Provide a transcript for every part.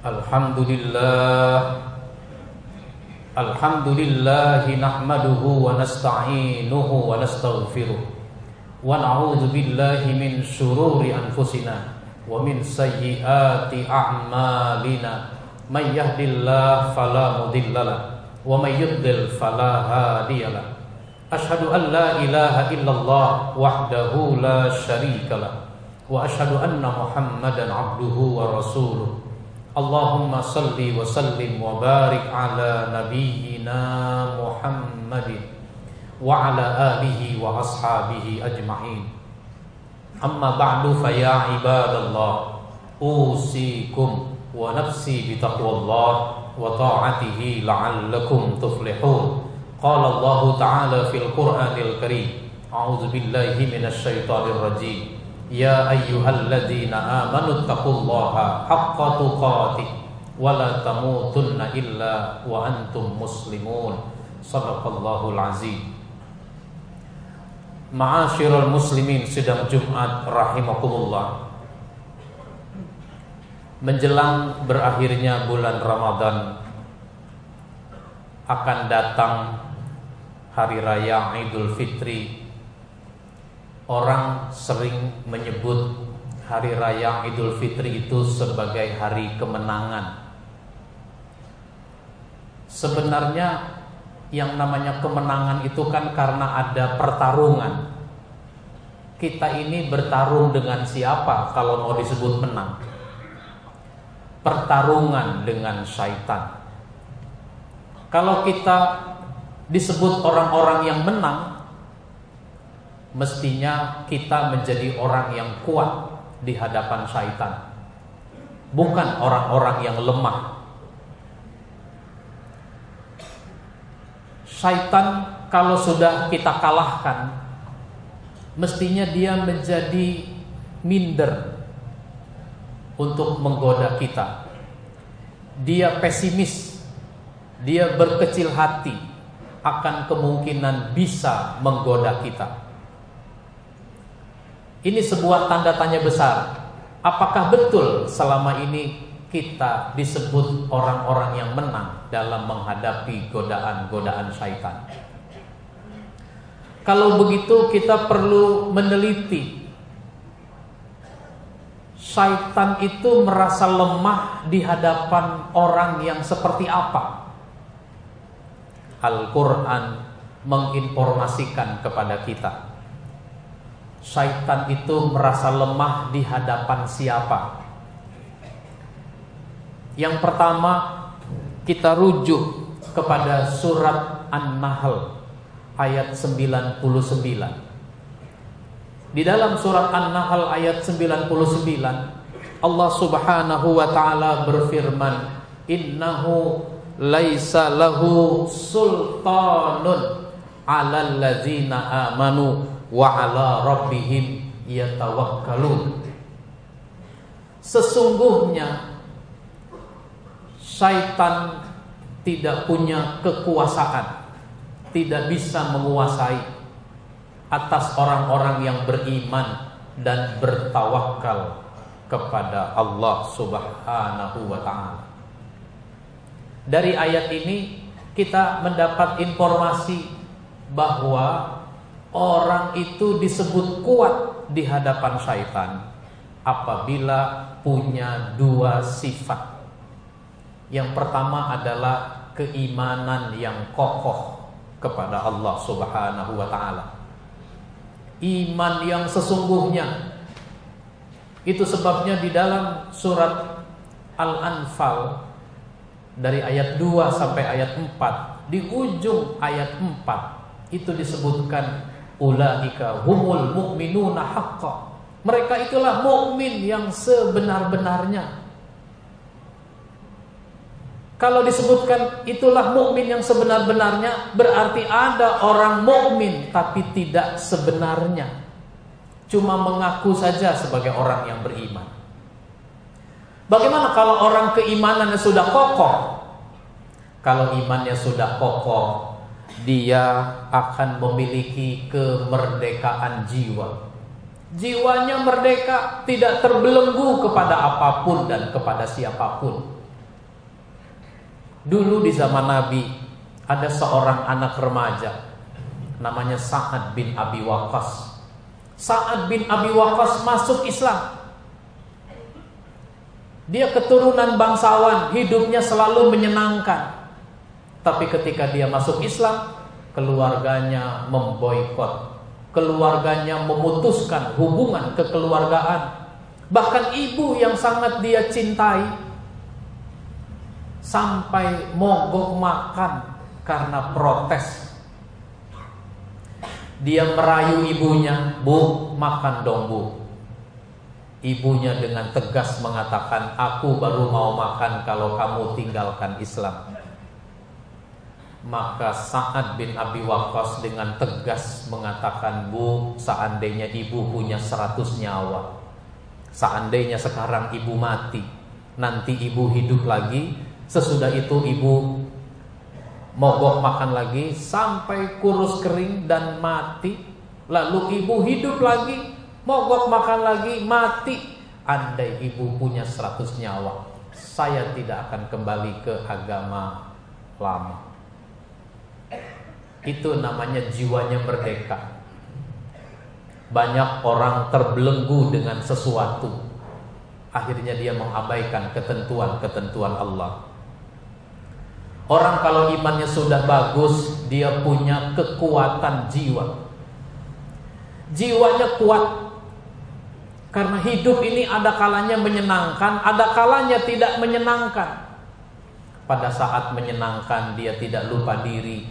Alhamdulillah. Alhamdulillah nahmaduhu wa nasta'inuhu wa nastaghfiruh. Wa na'udzu min shururi anfusina wa min sayyiati a'malina. May yahdihillahu fala mudilla wa may yudlil fala hadiya Ashhadu an ilaha illallah wahdahu la shari'kala. wa ashhadu anna Muhammadan 'abduhu wa rasuluh. اللهم صل وسلم وبارك على نبينا محمد وعلى آله وأصحابه أجمعين. أما بعد فيا عباد الله أوصيكم ونفسي بتقوى الله وطاعته لعلكم تفلحون. قال الله تعالى في القرآن الكريم أعوذ بالله من الشيطان الرجيم. يا أيها الذين آمنوا اتقوا الله حق تقاته ولا تموتن إلا وأنتم مسلمون صدق الله العظيم Ma'asyiral muslimin sidang Jumat rahimakumullah Menjelang berakhirnya bulan Ramadan Akan datang Hari Raya Idul Fitri Orang sering menyebut Hari Raya Idul Fitri itu sebagai hari kemenangan Sebenarnya yang namanya kemenangan itu kan karena ada pertarungan. Kita ini bertarung dengan siapa kalau mau disebut menang? Pertarungan dengan syaitan. Kalau kita disebut orang-orang yang menang, mestinya kita menjadi orang yang kuat di hadapan syaitan. Bukan orang-orang yang lemah. Syaitan kalau sudah kita kalahkan Mestinya dia menjadi minder Untuk menggoda kita. Dia pesimis. Dia berkecil hati. Akan kemungkinan bisa menggoda kita Ini sebuah tanda tanya besar Apakah betul selama ini kita disebut orang-orang yang menang dalam menghadapi godaan-godaan syaitan. Kalau begitu kita perlu meneliti Syaitan itu merasa lemah di hadapan orang yang seperti apa? Al-Quran menginformasikan kepada kita Syaitan itu merasa lemah di hadapan siapa? Yang pertama kita rujuk kepada surat An-Nahl ayat 99. Di dalam surat An-Nahl ayat 99 Allah Subhanahu wa taala berfirman, "Innahu laisa lahu sultanun 'alal ladzina amanu wa 'ala rabbihim yatawakkalun." Sesungguhnya syaitan tidak punya kekuasaan, tidak bisa menguasai atas orang-orang yang beriman dan bertawakal kepada Allah Subhanahu wa taala. Dari ayat ini kita mendapat informasi bahwa orang itu disebut kuat di hadapan syaitan apabila punya dua sifat. Yang pertama adalah keimanan yang kokoh kepada Allah Subhanahu wa taala. Iman yang sesungguhnya. Itu sebabnya di dalam surat Al-Anfal dari ayat 2 sampai ayat 4, di ujung ayat 4 itu disebutkan ulaika humul mu'minuna haqqan. Mereka itulah mukmin yang sebenar-benarnya. Kalau disebutkan itulah mukmin yang sebenar-benarnya, berarti ada orang mukmin tapi tidak sebenarnya. Cuma mengaku saja sebagai orang yang beriman. Bagaimana kalau orang keimanannya sudah kokoh? Kalau imannya sudah kokoh, dia akan memiliki kemerdekaan jiwa. Jiwanya merdeka, tidak terbelenggu kepada apa pun dan kepada siapa pun Dulu di zaman Nabi ada seorang anak remaja namanya Sa'ad bin Abi Waqqas. Sa'ad bin Abi Waqqas masuk Islam. Dia keturunan bangsawan, hidupnya selalu menyenangkan. Tapi ketika dia masuk Islam, keluarganya memboikot. Keluarganya memutuskan hubungan kekeluargaan. Bahkan ibu yang sangat dia cintai sampai mogok makan karena protes. Dia merayu ibunya, "Bu, makan dong, Bu." Ibunya dengan tegas mengatakan, "Aku baru mau makan kalau kamu tinggalkan Islam." Maka Sa'ad bin Abi Waqqas dengan tegas mengatakan, "Bu, seandainya ibu punya seratus nyawa, seandainya sekarang ibu mati, nanti ibu hidup lagi, sesudah itu ibu mogok makan lagi sampai kurus kering dan mati, lalu ibu hidup lagi, mogok makan lagi, mati. Andai ibu punya seratus nyawa, saya tidak akan kembali ke agama lama. Itu namanya jiwanya merdeka. Banyak orang terbelenggu dengan sesuatu. Akhirnya dia mengabaikan ketentuan-ketentuan Allah. Orang kalau imannya sudah bagus, dia punya kekuatan jiwa jiwanya kuat. Karena hidup ini ada kalanya menyenangkan, ada kalanya tidak menyenangkan. Pada saat menyenangkan dia tidak lupa diri,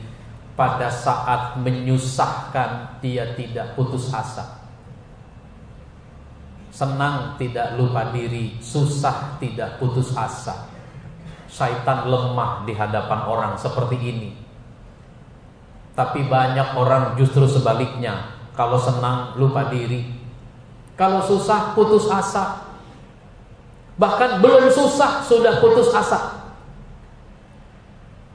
pada saat menyusahkan dia tidak putus asa. Senang tidak lupa diri, susah tidak putus asa. Syaitan lemah di hadapan orang seperti ini. Tapi banyak orang justru sebaliknya, kalau senang lupa diri. Kalau susah putus asa. Bahkan belum susah sudah putus asa.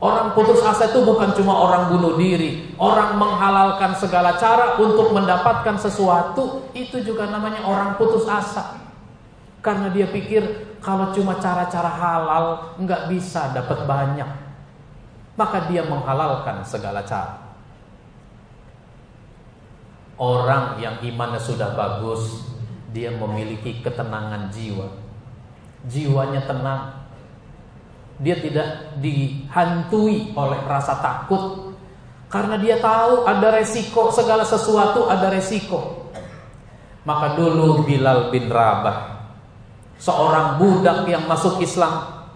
Orang putus asa itu bukan cuma orang bunuh diri, orang menghalalkan segala cara untuk mendapatkan sesuatu, itu juga namanya orang putus asa. Karena dia pikir kalau cuma cara-cara halal nggak bisa dapat banyak. Maka dia menghalalkan segala cara. Orang yang imannya sudah bagus Dia memiliki ketenangan jiwa Jiwanya tenang Dia tidak dihantui oleh rasa takut Karena dia tahu ada resiko Segala sesuatu ada resiko Maka dulu Bilal bin Rabah Seorang budak yang masuk Islam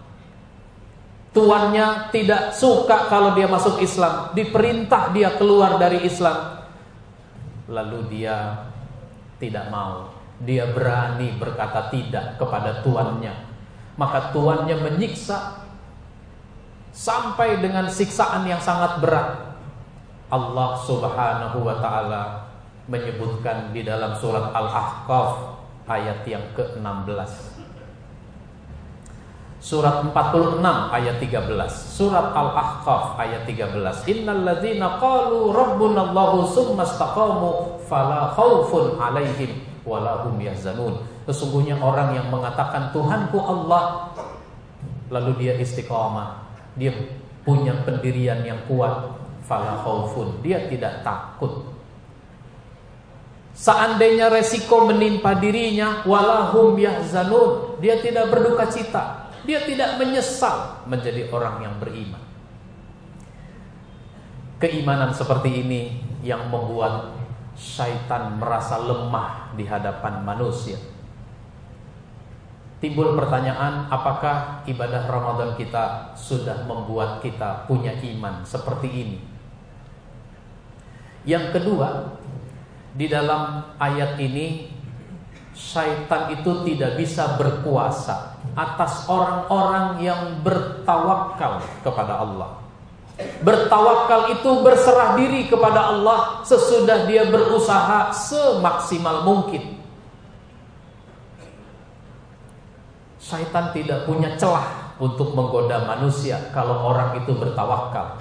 Tuannya tidak suka kalau dia masuk Islam Diperintah dia keluar dari Islam lalu dia tidak mau. Dia berani berkata tidak kepada tuannya. Maka tuannya menyiksa sampai dengan siksaan yang sangat berat. Allah Subhanahu wa taala menyebutkan di dalam surat Al-Ahqaf ayat yang ke-16. Surat 46 ayat 13 Surat Al-Ahqaf ayat 13 Innal ladhina qalu rabbunallahu summa istaqamu Fala khawfun alaihim Walahum yahzanun Sesungguhnya orang yang mengatakan Tuhanku Allah Lalu dia istiqamah Dia punya pendirian yang kuat. Fala khawfun Dia tidak takut. Seandainya resiko menimpa dirinya Walahum yahzanun. Dia tidak berduka cita. Dia tidak menyesal menjadi orang yang beriman. Keimanan seperti ini yang membuat syaitan merasa lemah di hadapan manusia. Timbul pertanyaan, apakah ibadah Ramadan kita sudah membuat kita punya iman seperti ini? Yang kedua, di dalam ayat ini syaitan itu tidak bisa berkuasa atas orang-orang yang bertawakal kepada Allah. Bertawakal itu berserah diri kepada Allah sesudah dia berusaha semaksimal mungkin. Syaitan tidak punya celah untuk menggoda manusia kalau orang itu bertawakal.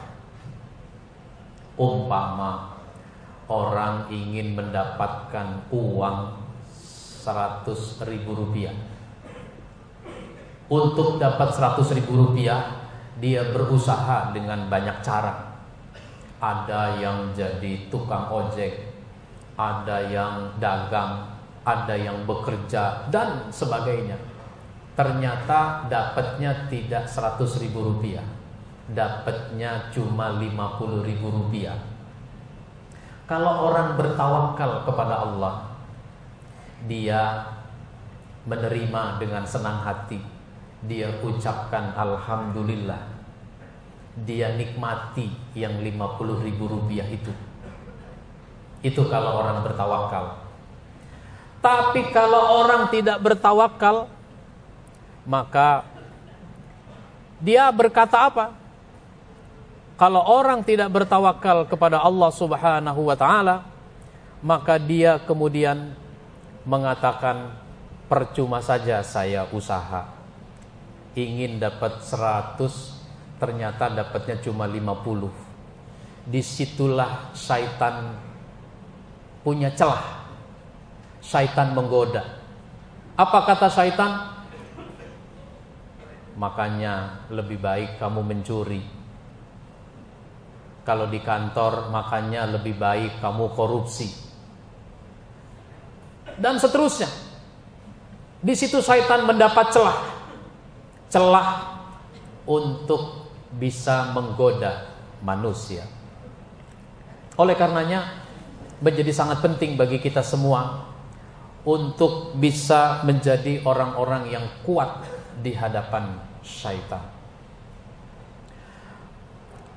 Umpama orang ingin mendapatkan uang 100 ribu rupiah untuk dapat 100 ribu rupiah dia berusaha dengan banyak cara. Ada yang jadi tukang ojek, ada yang dagang, ada yang bekerja dan sebagainya. Ternyata dapatnya tidak 100 ribu rupiah, dapatnya cuma 50 ribu rupiah. Kalau orang bertawakal kepada Allah, dia menerima dengan senang hati. Dia ucapkan Alhamdulillah. Dia nikmati yang 50 ribu rupiah itu. Itu kalau orang bertawakal. Tapi kalau orang tidak bertawakal maka dia berkata apa? Kalau orang tidak bertawakal kepada Allah Subhanahu wa taala maka dia kemudian mengatakan percuma saja saya usaha. Ingin dapat 100 ternyata dapatnya cuma 50 di situlah syaitan punya celah. Syaitan menggoda. Apa kata syaitan makanya lebih baik kamu mencuri. Kalau di kantor makanya lebih baik kamu korupsi. Dan seterusnya. Di situ syaitan mendapat celah. Celah untuk bisa menggoda manusia. Oleh karenanya menjadi sangat penting bagi kita semua untuk bisa menjadi orang-orang yang kuat di hadapan syaitan.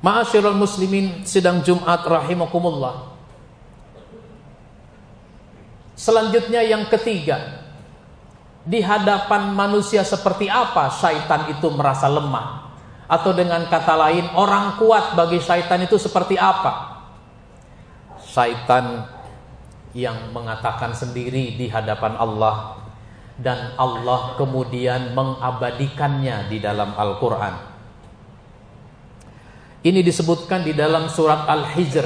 Ma'asyiral muslimin sidang Jumat rahimakumullah. Selanjutnya yang ketiga, di hadapan manusia seperti apa syaitan itu merasa lemah atau dengan kata lain orang kuat bagi syaitan itu seperti apa syaitan yang mengatakan sendiri di hadapan Allah dan Allah kemudian mengabadikannya di dalam Al-Qur'an. Ini disebutkan di dalam surat Al-Hijr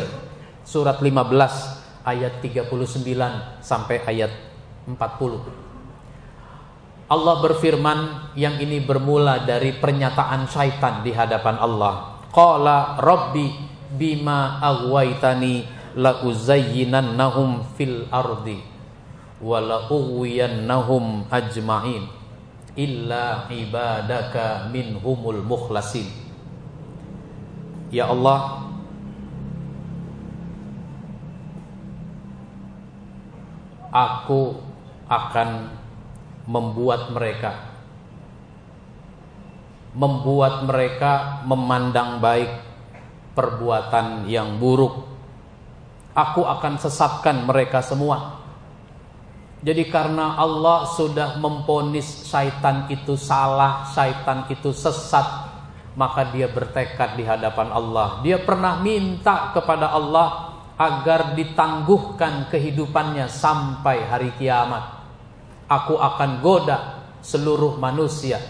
surat 15 ayat 39 sampai ayat 40 Allah berfirman yang ini bermula dari pernyataan syaitan di hadapan Allah. Qala rabbi bima aghwaytani la uzayyinannahum fil ardi wa la ughwiyannahum ajma'in illa ibadaka minhumul mukhlasin. Ya Allah, aku akan membuat mereka membuat mereka memandang baik perbuatan yang buruk. Aku akan sesatkan mereka semua. Jadi karena Allah sudah memponis syaitan itu salah, syaitan itu sesat, maka dia bertekad di hadapan Allah. Dia pernah minta kepada Allah agar ditangguhkan kehidupannya sampai hari kiamat aku akan goda seluruh manusia.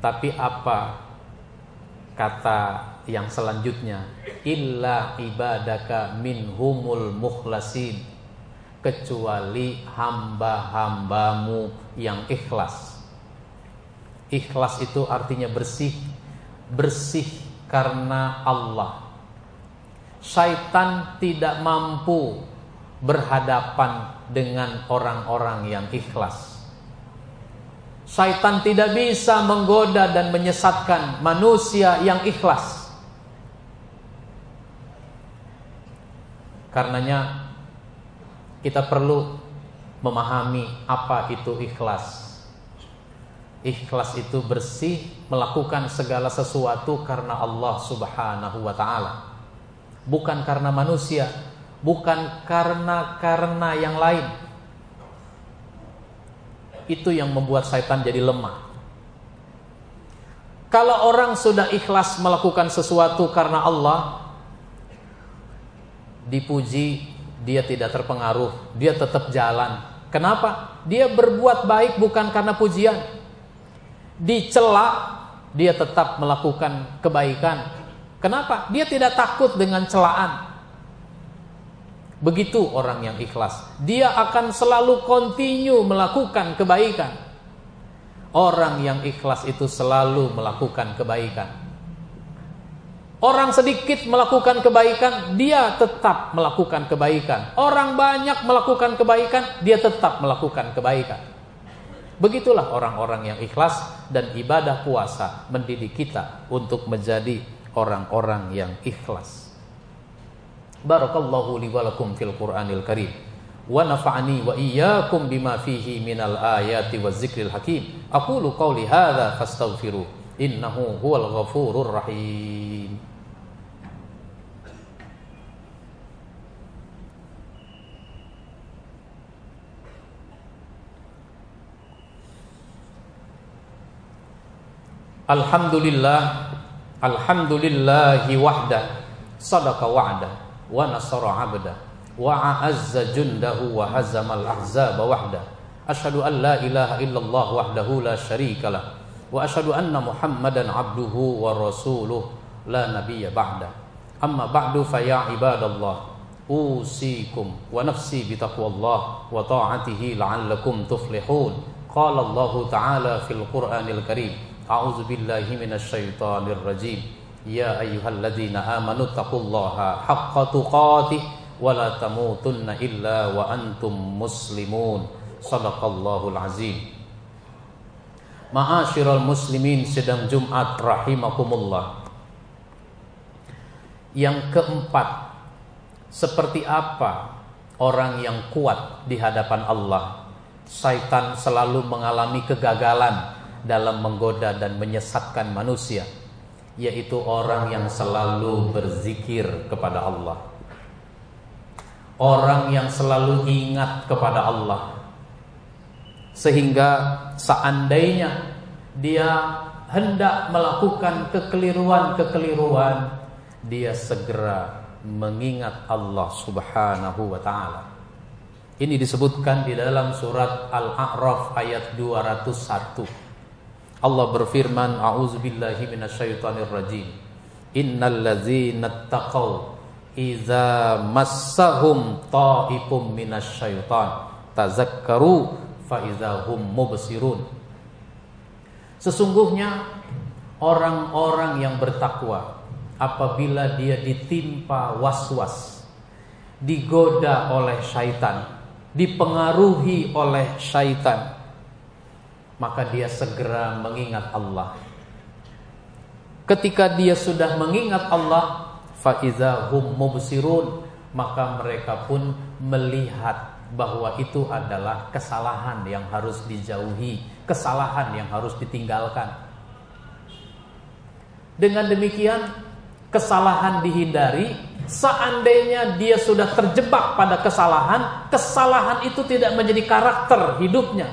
Tapi apa kata yang selanjutnya? Illa ibadaka minhumul mukhlasin. Kecuali hamba-hambamu yang ikhlas. Ikhlas itu artinya bersih. Bersih karena Allah. Syaitan tidak mampu berhadapan dengan orang-orang yang ikhlas. Syaitan tidak bisa menggoda dan menyesatkan manusia yang ikhlas. Karenanya kita perlu memahami apa itu ikhlas. Ikhlas itu bersih melakukan segala sesuatu karena Allah Subhanahu wa taala. Bukan karena manusia, bukan karena-karena yang lain. Itu yang membuat syaitan jadi lemah. Kalau orang sudah ikhlas melakukan sesuatu karena Allah, dipuji, dia tidak terpengaruh, dia tetap jalan. Kenapa? Dia berbuat baik bukan karena pujian. Dicela, dia tetap melakukan kebaikan. Kenapa? Dia tidak takut dengan celaan. Begitu orang yang ikhlas. Dia akan selalu continue melakukan kebaikan. Orang yang ikhlas itu selalu melakukan kebaikan. Orang sedikit melakukan kebaikan, dia tetap melakukan kebaikan. Orang banyak melakukan kebaikan, dia tetap melakukan kebaikan. Begitulah orang-orang yang ikhlas dan ibadah puasa mendidik kita untuk menjadi orang-orang yang ikhlas. Barakallahu li wa lakum fil Qur'anil Karim wa nafa'ani wa iyyakum bima fihi minal ayati waz zikril hakim. Aqulu qawli hadza fastaghfiru innahu huwal ghafurur rahim. Alhamdulillah Alhamdulillahi wahda Sadaqa wa'da Wa nasara abda Wa a'azza jundahu Wa hazamal ahzaba wahda Ashadu an la ilaha illallah wahdahu la sharika lah Wa ashadu anna muhammadan abduhu wa rasuluh La nabiya ba'da Amma ba'du fa ya ibadallah Usikum wa nafsi bitaqwallah Wa ta'atihi la'allakum tuflihun Qala Allah ta'ala fil Qur'anil karim أعوذ بالله من الشيطان الرجيم يا أيها الذين آمنوا اتقوا الله حق تقاته ولا تموتن إلا وأنتم مسلمون صدق الله العظيم Ma'asyiral muslimin sedang Jumat rahimakumullah Yang keempat Seperti apa orang yang kuat di hadapan Allah Syaitan selalu mengalami kegagalan dalam menggoda dan menyesatkan manusia yaitu orang yang selalu berzikir kepada Allah. Orang yang selalu ingat kepada Allah. Sehingga seandainya dia hendak melakukan kekeliruan-kekeliruan dia segera mengingat Allah Subhanahu wa taala. Ini disebutkan di dalam surat Al-A'raf ayat 201 Allah berfirman, "A'udzubillahi minasyaitonir rajim. Innal ladzina taqaw idza massahum ta'ifum minasyaiton tazakkaru fa idza mubsirun." Sesungguhnya orang-orang yang bertakwa apabila dia ditimpa was-was, digoda oleh syaitan, dipengaruhi oleh syaitan, maka dia segera mengingat Allah. Ketika dia sudah mengingat Allah, faiza hum mubsirun, maka mereka pun melihat bahwa itu adalah kesalahan yang harus dijauhi, kesalahan yang harus ditinggalkan. Dengan demikian, kesalahan dihindari. Seandainya dia sudah terjebak pada kesalahan, kesalahan itu tidak menjadi karakter hidupnya,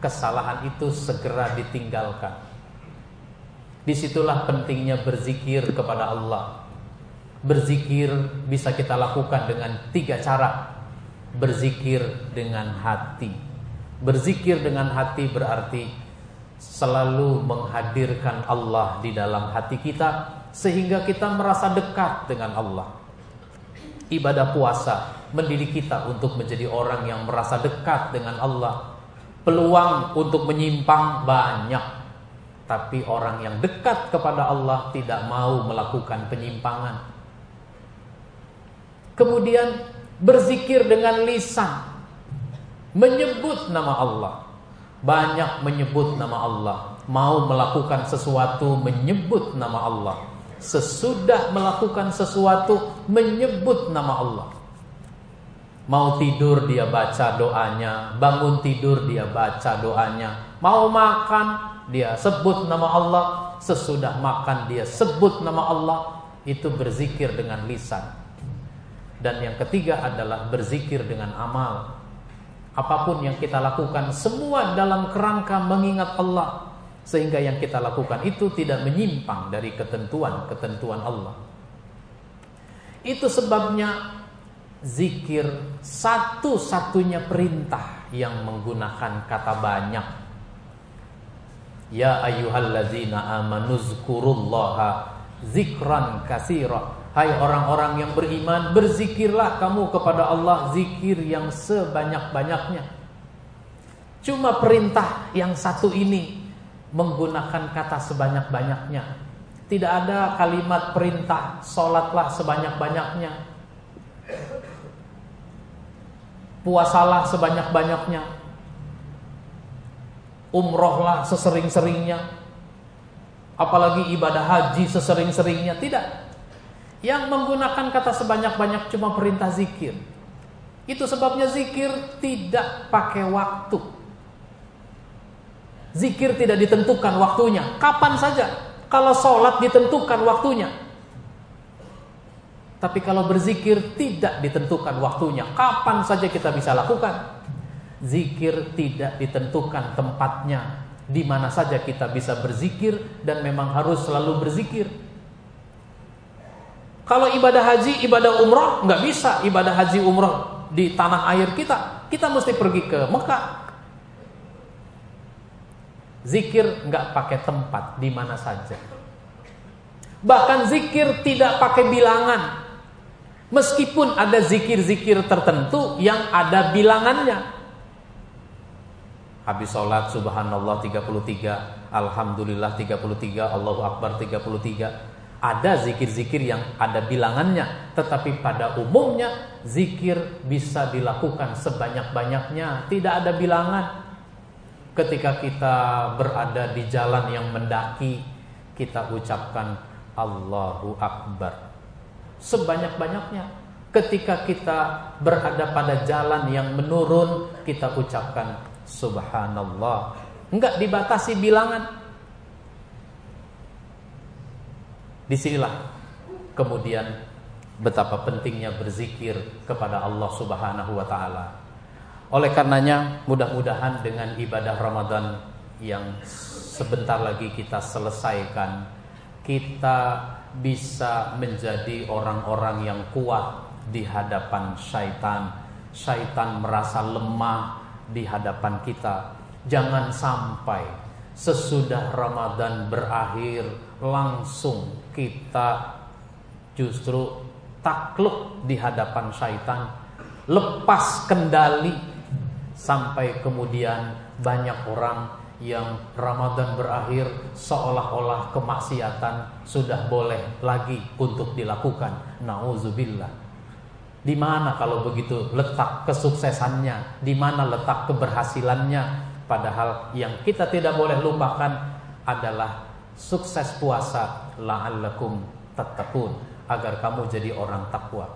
kesalahan itu segera ditinggalkan. Di situlah pentingnya berzikir kepada Allah. Berzikir bisa kita lakukan dengan tiga cara. Berzikir dengan hati. Berzikir dengan hati berarti selalu menghadirkan Allah di dalam hati kita sehingga kita merasa dekat dengan Allah. Ibadah puasa mendidik kita untuk menjadi orang yang merasa dekat dengan Allah Peluang untuk menyimpang banyak. Tapi orang yang dekat kepada Allah tidak mau melakukan penyimpangan. Kemudian berzikir dengan lisan. Menyebut nama Allah. Banyak menyebut nama Allah. Mau melakukan sesuatu menyebut nama Allah. Sesudah melakukan sesuatu menyebut nama Allah Mau tidur dia baca doanya, bangun tidur dia baca doanya. Mau makan dia sebut nama Allah, sesudah makan dia sebut nama Allah, itu berzikir dengan lisan. Dan yang ketiga adalah berzikir dengan amal. Apa pun yang kita lakukan semua dalam kerangka mengingat Allah sehingga yang kita lakukan itu tidak menyimpang dari ketentuan-ketentuan Allah. Itu sebabnya zikir satu-satunya perintah yang menggunakan kata banyak. Ya ayyuhallazina amanu zkurullaha zikran kasira. Hai orang-orang yang beriman, berzikirlah kamu kepada Allah zikir yang sebanyak-banyaknya. Cuma perintah yang satu ini menggunakan kata sebanyak-banyaknya. Tidak ada kalimat perintah Sholatlah sebanyak-banyaknya Puasalah sebanyak-banyaknya. Umrohlah sesering-seringnya. Apalagi ibadah haji sesering-seringnya. Tidak. Yang menggunakan kata sebanyak-banyak cuma perintah zikir. Itu sebabnya zikir tidak pakai waktu. Zikir tidak ditentukan waktunya. Kapan saja. Kalau sholat ditentukan waktunya. Tapi kalau berzikir tidak ditentukan waktunya. Kapan saja kita bisa lakukan. Zikir tidak ditentukan tempatnya. Di mana saja kita bisa berzikir dan memang harus selalu berzikir. Kalau ibadah haji, ibadah umroh nggak bisa ibadah haji umroh di tanah air kita. Kita mesti pergi ke Mekah, Zikir nggak pakai tempat di mana saja. Bahkan zikir tidak pakai bilangan. Meskipun ada zikir-zikir tertentu yang ada bilangannya. Habis sholat subhanallah 33, alhamdulillah 33, Allahu akbar 33. Ada zikir-zikir yang ada bilangannya, tetapi pada umumnya zikir bisa dilakukan sebanyak-banyaknya, tidak ada bilangan ketika kita berada di jalan yang mendaki kita ucapkan Allahu Akbar sebanyak-banyaknya. Ketika kita berada pada jalan yang menurun kita ucapkan subhanallah. Enggak dibatasi bilangan. Di sinilah kemudian betapa pentingnya berzikir kepada Allah Subhanahu wa taala. Oleh karenanya mudah-mudahan dengan ibadah Ramadan yang sebentar lagi kita selesaikan kita bisa menjadi orang-orang yang kuat di hadapan syaitan. Syaitan merasa lemah di hadapan kita. Jangan sampai sesudah Ramadan berakhir langsung kita justru takluk di hadapan syaitan, lepas kendali Sampai kemudian banyak orang yang Ramadan berakhir seolah-olah kemaksiatan sudah boleh lagi untuk dilakukan. Nauzubillah. Di mana kalau begitu letak kesuksesannya? Di mana letak keberhasilannya? Padahal yang kita tidak boleh lupakan adalah sukses puasa la'allakum tattaqun agar kamu jadi orang takwa.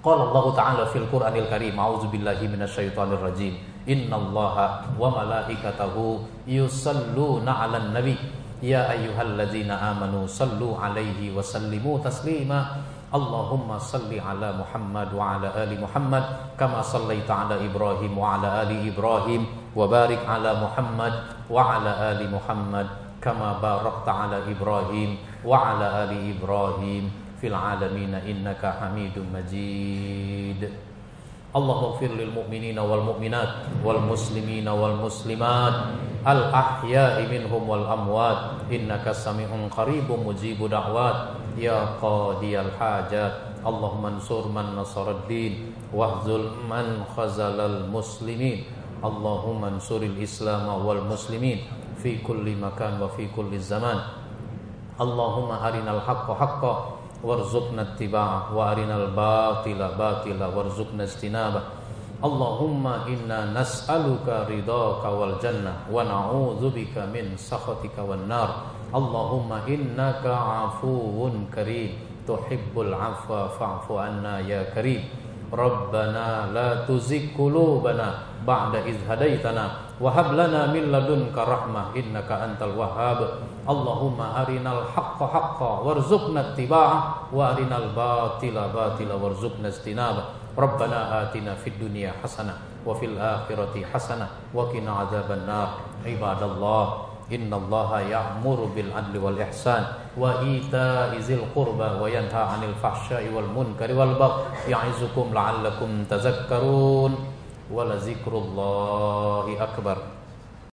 Qala Allah Ta'ala fil Qur'anil Karim, A'udzu billahi minasyaitonir rajim. إن الله وملائكته يصلون على النبي. يا أيها الذين آمنوا صلوا عليه وسلموا تسليما. اللهم صل على محمد وعلى آل محمد كما صليت على إبراهيم وعلى آل إبراهيم وبارك على محمد وعلى آل محمد كما باركت على إبراهيم وعلى آل إبراهيم. في العالمين إنك حميد مجيد. اللهم اغفر للمؤمنين والمؤمنات والمسلمين والمسلمات الأحياء منهم والأموات إنك سميع قريب مجيب دعوات يا قاضي الحاجات اللهم انصر من نصر الدين واهزل من خزل المسلمين اللهم انصر الإسلام والمسلمين في كل مكان وفي كل زمان اللهم أرنا الحق حقا warzuqna ittiba'ah wa arinal batila batila warzuqna istinabah Allahumma inna nas'aluka ridhaka wal jannah wa na'udzubika min sakhatika wan nar Allahumma innaka 'afuwun karim tuhibbul 'afwa fa'fu anna ya karim Rabbana la tuzigh qulubana ba'da idh hadaitana wa hab lana min ladunka rahmah innaka antal wahhab Allahumma arinal haqqa haqqa warzuqna ittiba'ah wa arinal batila batila warzuqna istinabah Rabbana atina fid dunya hasanah wa fil akhirati hasanah wa qina adzaban nar ibadallah innallaha ya'muru bil adli wal ihsan wa ita'i zil qurba wa yanha 'anil fahsya'i wal munkari wal